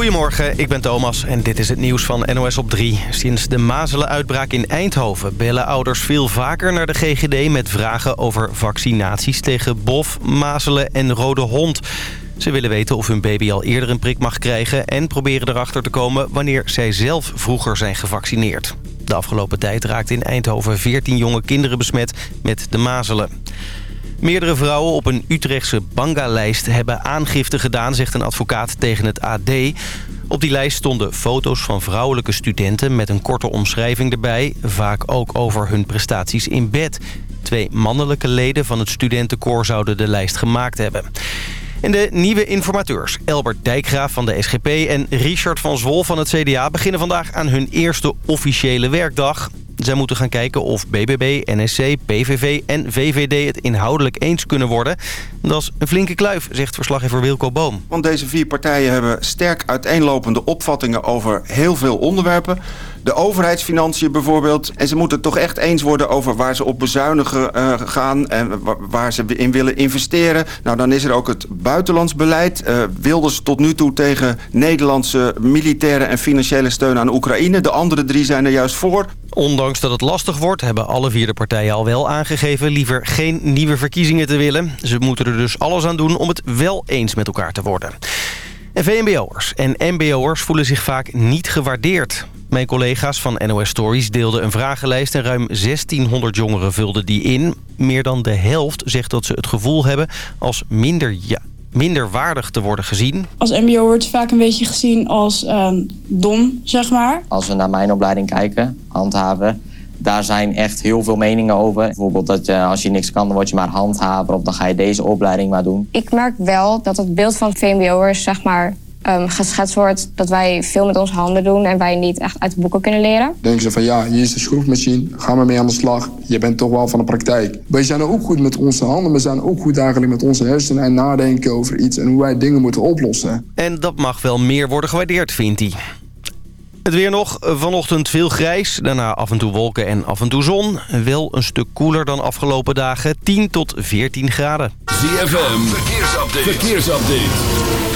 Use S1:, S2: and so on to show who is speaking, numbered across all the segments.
S1: Goedemorgen, ik ben Thomas en dit is het nieuws van NOS op 3. Sinds de mazelenuitbraak in Eindhoven bellen ouders veel vaker naar de GGD... met vragen over vaccinaties tegen bof, mazelen en rode hond. Ze willen weten of hun baby al eerder een prik mag krijgen... en proberen erachter te komen wanneer zij zelf vroeger zijn gevaccineerd. De afgelopen tijd raakten in Eindhoven 14 jonge kinderen besmet met de mazelen. Meerdere vrouwen op een Utrechtse banga-lijst hebben aangifte gedaan... zegt een advocaat tegen het AD. Op die lijst stonden foto's van vrouwelijke studenten... met een korte omschrijving erbij. Vaak ook over hun prestaties in bed. Twee mannelijke leden van het studentenkoor zouden de lijst gemaakt hebben. En de nieuwe informateurs, Elbert Dijkgraaf van de SGP en Richard van Zwol van het CDA... beginnen vandaag aan hun eerste officiële werkdag. Zij moeten gaan kijken of BBB, NSC, PVV en VVD het inhoudelijk eens kunnen worden. Dat is een flinke kluif, zegt verslaggever Wilco Boom.
S2: Want deze vier partijen hebben sterk uiteenlopende opvattingen over heel veel onderwerpen. De overheidsfinanciën bijvoorbeeld. En ze moeten toch echt eens worden over waar ze op bezuinigen uh, gaan... en waar ze in willen investeren. Nou, dan is er ook het buitenlands beleid. Uh, Wilders tot nu toe tegen Nederlandse militaire en financiële steun aan Oekraïne. De andere drie zijn er juist voor.
S1: Ondanks dat het lastig wordt, hebben alle vier de partijen al wel aangegeven... liever geen nieuwe verkiezingen te willen. Ze moeten er dus alles aan doen om het wel eens met elkaar te worden. En VMBO'ers en MBO'ers voelen zich vaak niet gewaardeerd. Mijn collega's van NOS Stories deelden een vragenlijst... en ruim 1600 jongeren vulden die in. Meer dan de helft zegt dat ze het gevoel hebben als minder, ja, minder waardig te worden gezien.
S3: Als mbo wordt vaak een beetje gezien als um, dom, zeg maar.
S4: Als we naar mijn opleiding kijken, handhaven... daar zijn echt heel veel meningen over. Bijvoorbeeld dat je, als je niks kan, dan word je maar handhaver... of dan ga je deze opleiding maar doen.
S5: Ik merk wel dat het beeld van VMBO'ers, zeg maar um, geschetst wordt dat wij veel met onze handen doen en wij niet echt uit de boeken kunnen leren.
S6: Denken ze van ja, hier is de schroefmachine, ga maar mee aan de slag. Je bent toch wel van de praktijk. Wij zijn ook goed met onze handen, we zijn ook goed eigenlijk met onze hersenen en nadenken over iets en hoe wij dingen moeten oplossen.
S1: En dat mag wel meer worden gewaardeerd, vindt hij. Het weer nog. Vanochtend veel grijs. Daarna af en toe wolken en af en toe zon. Wel een stuk koeler dan afgelopen dagen. 10 tot 14 graden.
S7: ZFM. Verkeersupdate. Verkeersupdate.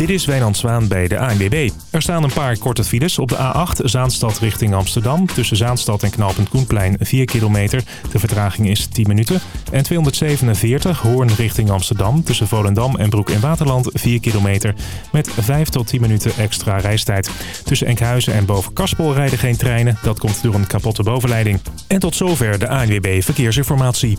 S8: Dit is Wijnand Zwaan bij de ANWB. Er staan een paar korte files op de A8 Zaanstad richting Amsterdam. Tussen Zaanstad en Knaalpunt Koenplein 4 kilometer. De vertraging is 10 minuten. En 247 Hoorn richting Amsterdam. Tussen Volendam en Broek en Waterland 4 kilometer. Met 5 tot 10 minuten extra reistijd. Tussen Enkhuizen en Boven rijden geen treinen. Dat komt door een kapotte bovenleiding. En tot zover de ANWB Verkeersinformatie.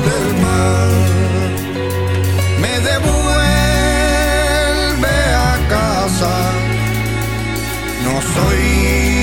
S9: Del mar. Me devuelve a casa. No soy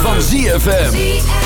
S10: van ZFM.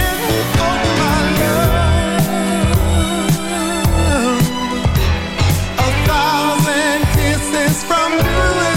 S11: from you.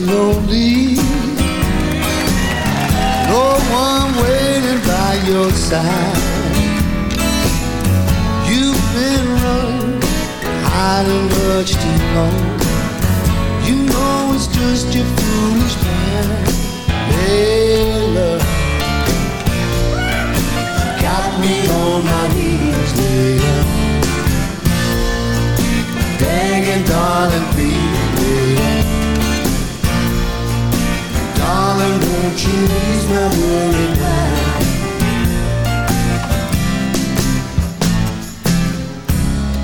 S12: Lonely. No one waiting by your side. You've been running, hiding much too long. You know it's just your foolish mind. Hey, love, got me on my knees, later. Begging, darling, please, won't you ease my?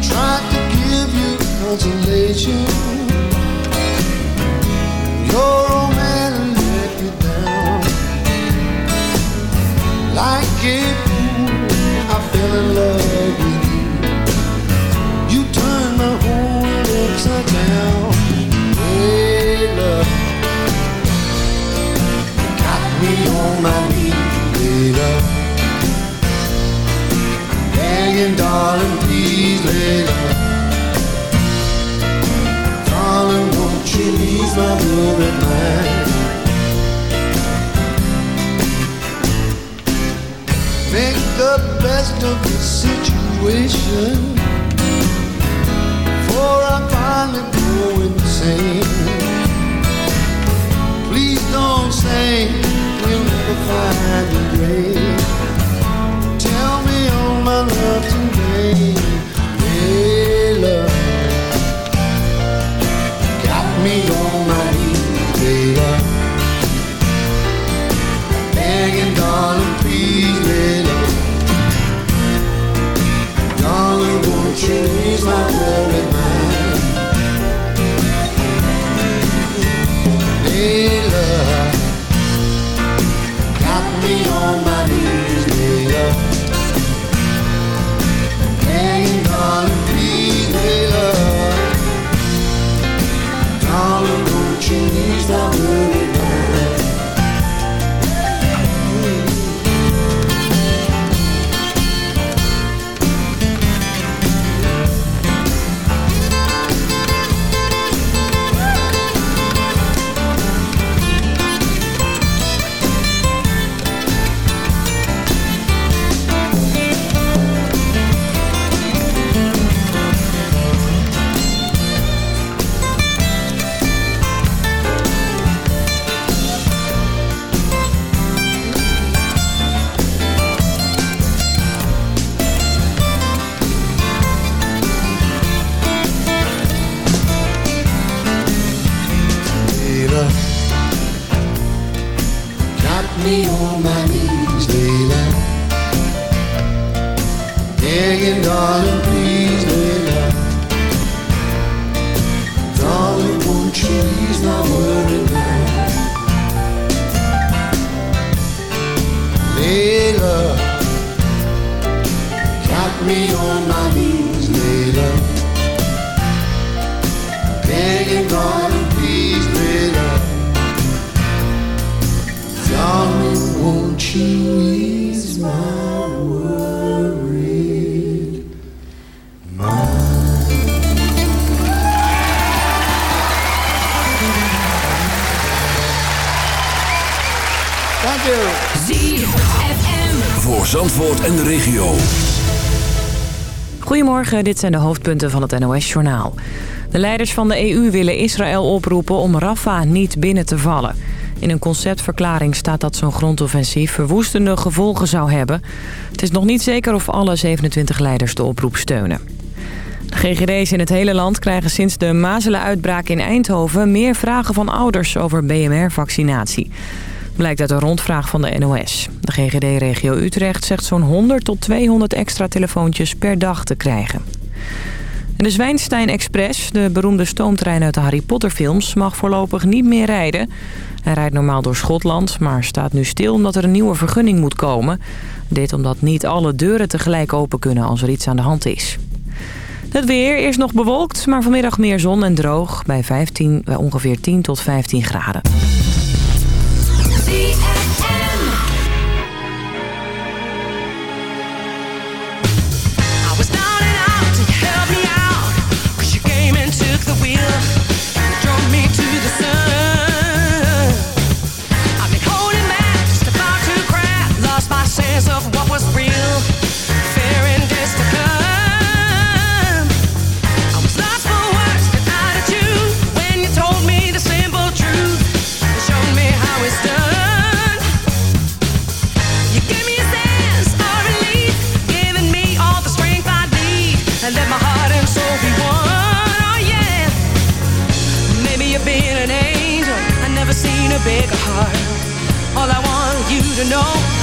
S12: Tried to give you consolation. Your old man let you down. Like I fell in love with you. You turned my whole world upside down. Me on my knees, hey, love. Begging, darling, please, lay love. Darling, won't you ease my worried mind? Make the best of the situation Before I finally go insane Please don't say we'll never find a grave Tell me all my love today Hey, love. Got me Thank you.
S13: ZFM. Voor Zandvoort en de regio.
S14: Goedemorgen, dit zijn de hoofdpunten van het NOS-journaal. De leiders van de EU willen Israël oproepen om Rafah niet binnen te vallen. In een conceptverklaring staat dat zo'n grondoffensief verwoestende gevolgen zou hebben. Het is nog niet zeker of alle 27 leiders de oproep steunen. De GGD's in het hele land krijgen sinds de mazelenuitbraak in Eindhoven... meer vragen van ouders over BMR-vaccinatie. Blijkt uit een rondvraag van de NOS. De GGD-regio Utrecht zegt zo'n 100 tot 200 extra telefoontjes per dag te krijgen. En de Zwijnstein Express, de beroemde stoomtrein uit de Harry Potter films... mag voorlopig niet meer rijden. Hij rijdt normaal door Schotland, maar staat nu stil omdat er een nieuwe vergunning moet komen. Dit omdat niet alle deuren tegelijk open kunnen als er iets aan de hand is. Het weer is nog bewolkt, maar vanmiddag meer zon en droog... bij, 15, bij ongeveer 10 tot 15 graden.
S7: heart. All I want you
S15: to
S16: know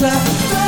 S15: da, da.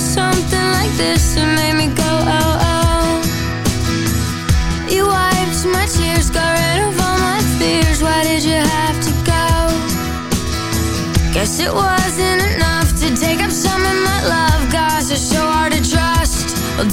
S10: something like this and made me go oh oh. You wiped my tears, got rid of all my fears. Why did you have to go? Guess it wasn't enough to take up some of my love. Gosh, it's so hard to trust. Well,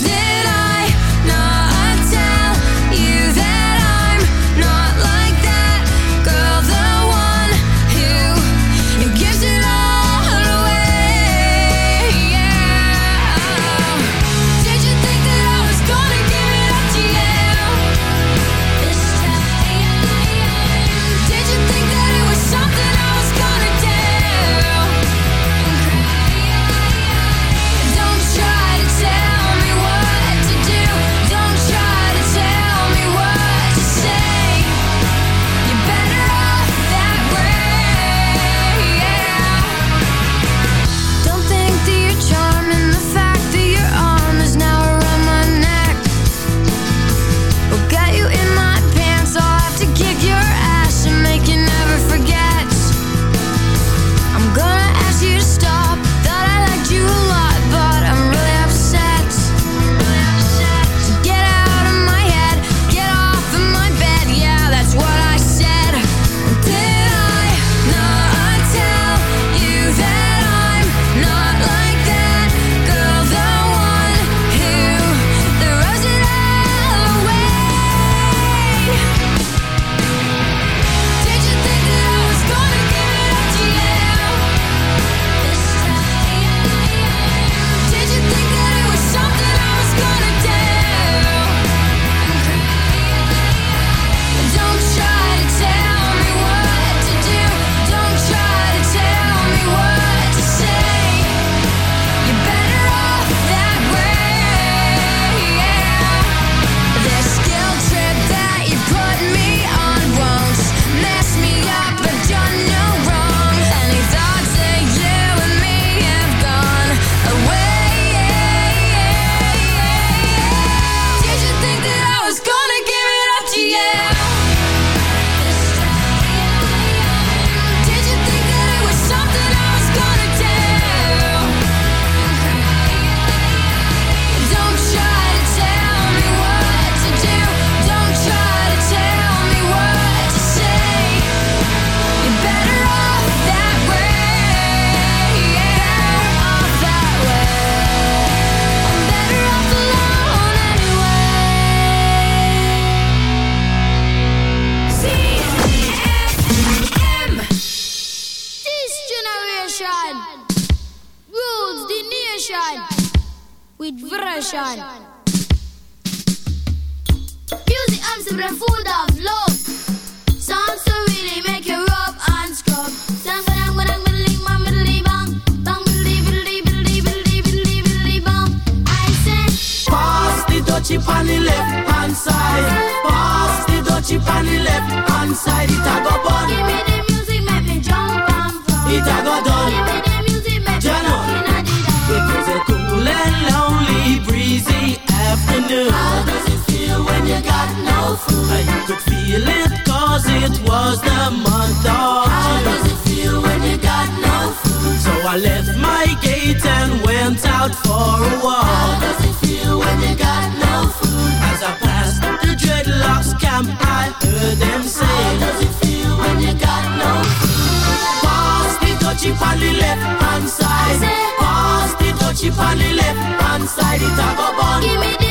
S17: no food? Could feel it cause it was the month of How does it feel when you got no food? So I left my gate and went out for a walk. How does it feel when you got no food? As I passed the dreadlocks camp, I heard them say, How does it feel when you got no food? Pass the dutchie on the left hand side. Pass the dutchie on the left hand side. It a go bun.
S18: Give me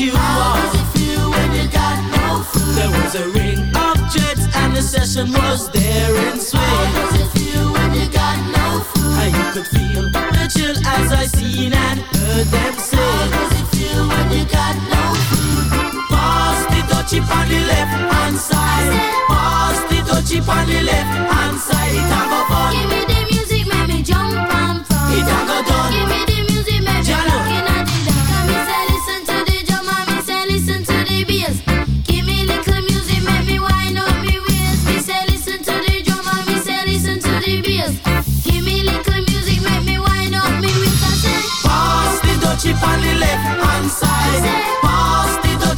S17: you How on. does it feel when you got no food? There was a ring of jets and the session was there in swing. How does it feel when you got no food? And you could feel the chill as I seen and heard them say. How does it feel when you got no food? Pass the dutchie on the left hand side. Pass the dutchie on the left hand side. It a go fun.
S18: Give me the music, make me jump and from.
S17: It a go done.
S18: Give me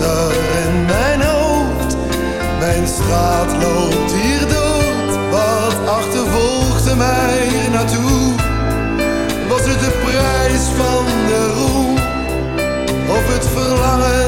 S7: in mijn hoofd. Mijn straat loopt hier dood. Wat achtervolgde mij naartoe? Was het de prijs van de roem? Of het verlangen